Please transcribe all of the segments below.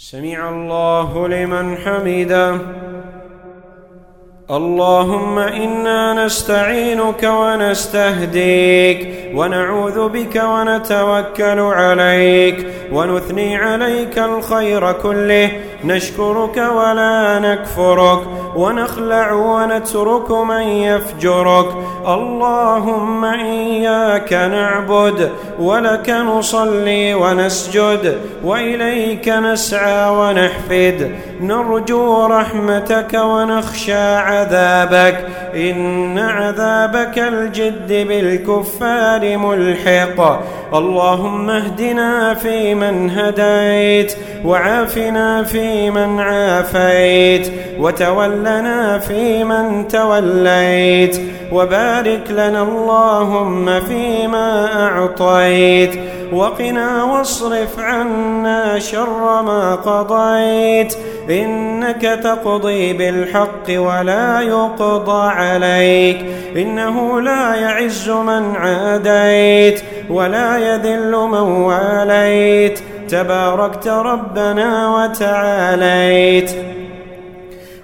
سمع الله لمن حمده. اللهم إنا نستعينك ونستهديك ونعوذ بك ونتوكل عليك ونثني عليك الخير كله. نشكرك ولا نكفرك. ونخلع ونترك من يفجرك. اللهم إياك نعبد ولك نصلي ونسجد وإليك نسعى ونحفد. نرجو رحمتك ونخشى عذابك. إن عذابك الجد بالكفار ملحق. اللهم اهدنا فيمن هديت وعافنا فيمن عافيت. وتولنا فيمن توليت وبارك لنا اللهم فيما أعطيت وقنا واصرف عنا شر ما قضيت إنك تقضي بالحق ولا يقضى عليك إنه لا يعز من عاديت ولا يذل من واليت تباركت ربنا وتعاليت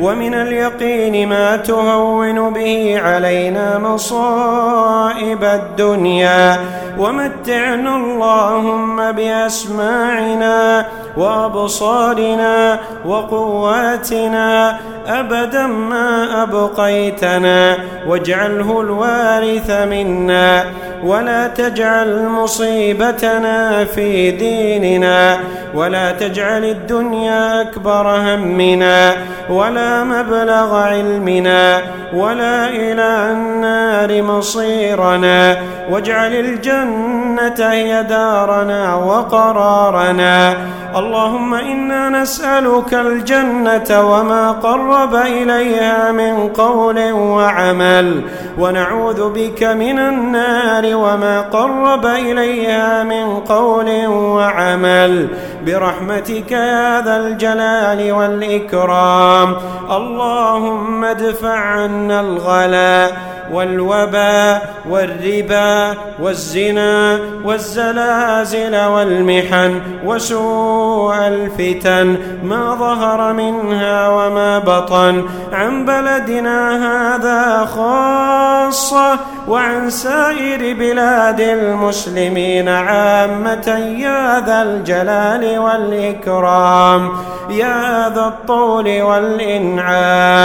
ومن اليقين ما تهون به علينا مصائب الدنيا. ومتعنا اللهم بأسماعنا وأبصارنا وقواتنا أبدا ما أبقيتنا. واجعله الوارث منا. ولا تجعل مصيبتنا في ديننا ولا تجعل الدنيا أكبر همنا ولا مبلغ علمنا ولا إلى النار مصيرنا. واجعل الجنة هي دارنا وقرارنا. اللهم إنا نسألك الجنة وما قرب إليها من قول وعمل ونعوذ بك من النار وما قرب إليها من قول وعمل. برحمتك يا ذا الجلال والإكرام. اللهم ادفع عنا الغلا. والوباء والربا والزنا والزلازل والمحن وسوء الفتن ما ظهر منها وما بطن عن بلدنا هذا خاصة وعن سائر بلاد المسلمين عامة يا ذا الجلال والإكرام يا ذا الطول والإنعام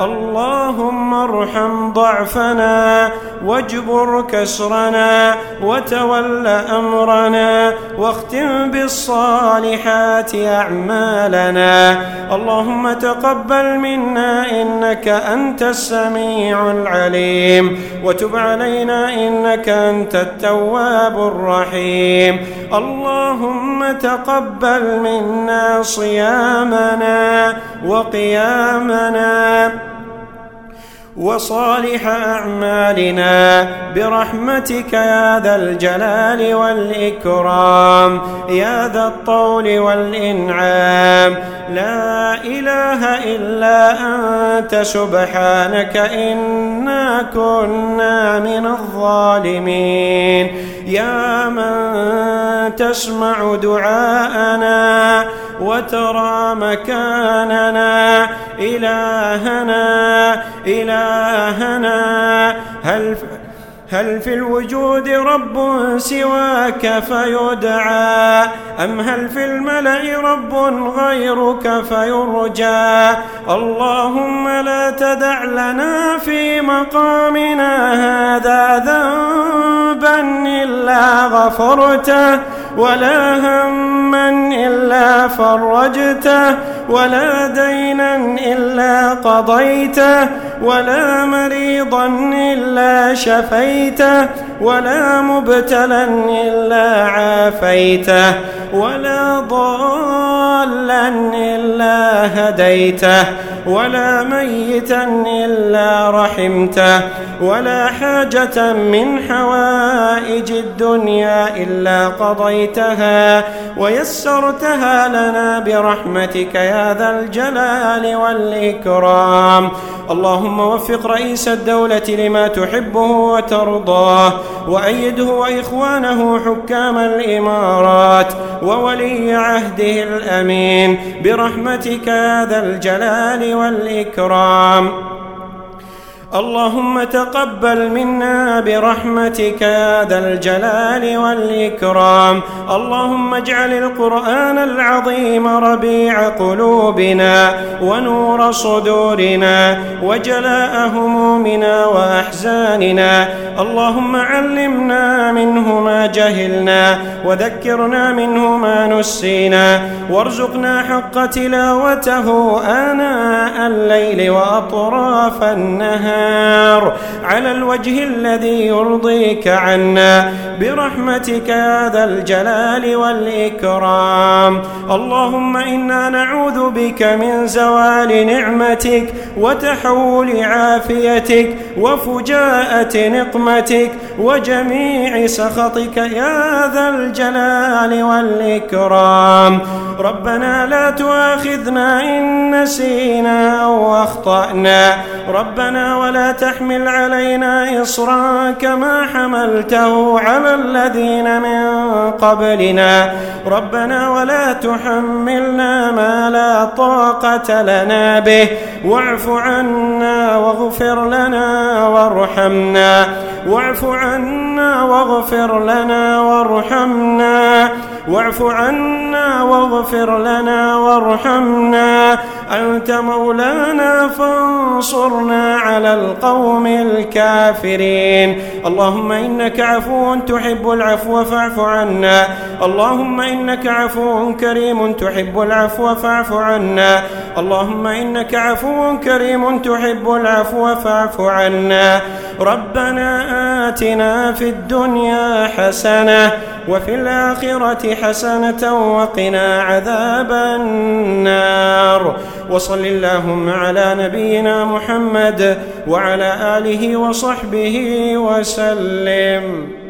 اللهم ارحم ضعفنا واجبر كسرنا وتول أمرنا واختم بالصالحات أعمالنا. اللهم تقبل منا إنك أنت السميع العليم. وتب علينا إنك أنت التواب الرحيم. اللهم تقبل منا صيامنا وقيامنا وصالح أعمالنا برحمتك يا ذا الجلال والإكرام يا ذا الطول والإنعام. لا إله إلا أنت سبحانك إنا كنا من الظالمين. يا من تسمع دعاءنا وترى مكاننا إلهنا هل في الوجود رب سواك فيدعى؟ أم هل في الملأ رب غيرك فيرجى؟ اللهم لا تدع لنا في مقامنا هذا ذنبا إلا غفرته. ولا هما إلا فرجته ولا دينا إلا قضيته ولا مريضا إلا شفيته ولا مبتلا إلا عافيته ولا ضالا إلا هديته. ولا ميتا إلا رحمته ولا حاجة من حوائج الدنيا إلا قضيتها ويسرتها لنا برحمتك يا ذا الجلال والإكرام. اللهم وفق رئيس الدولة لما تحبه وترضاه وأيده وإخوانه حكام الإمارات وولي عهده الأمين برحمتك يا ذا الجلال والإكرام. اللهم تقبل منا برحمتك يا ذا الجلال والإكرام. اللهم اجعل القرآن العظيم ربيع قلوبنا ونور صدورنا وجلاء همومنا وأحزاننا. اللهم علمنا منه ما جهلنا وذكرنا منه ما نسينا وارزقنا حق تلاوته آناء الليل وأطراف النهار. على الوجه الذي يرضيك عنا برحمتك يا ذا الجلال والإكرام. اللهم إنا نعوذ بك من زوال نعمتك وتحول عافيتك وفجاءة نقمتك. وجميع سخطك يا ذا الجلال والإكرام. ربنا لا تؤاخذنا إن نسينا أو أخطأنا. ربنا ولا تحمل علينا إصرا كما حملته على الذين من قبلنا. ربنا ولا تحملنا ما لا طاقة لنا به. واعف عنا واغفر لنا وارحمنا. واعف عنا واغفر لنا وارحمنا. واعف عنا واغفر لنا وارحمنا. أنت مولانا فانصرنا على القوم الكافرين. اللهم إنك عفو تحب العفو فاعف عنا. اللهم إنك عفو كريم تحب العفو فاعف عنا. اللهم إنك عفو كريم تحب العفو فاعف عنا. ربنا آتنا في الدنيا حسنة وفي الآخرة حسنة وقنا عذاب النار. وصل اللهم على نبينا محمد وعلى آله وصحبه وسلم.